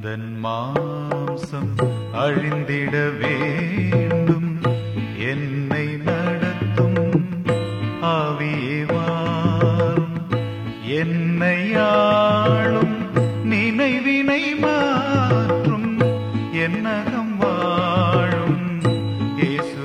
எந்தன் மாம்சம் அழிந்திட வேண்டும். என்னை நடத்தும் ஆவியேவார் என்னை ஆளும் நினைவினை மாற்றும். என்னகம் வாழும். இயேசு